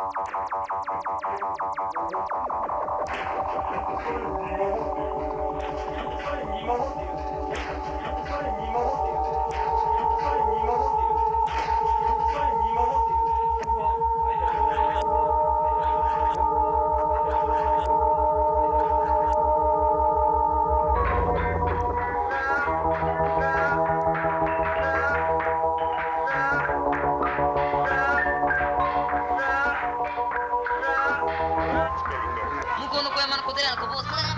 Thank you. 高の小山の小寺の小坊さん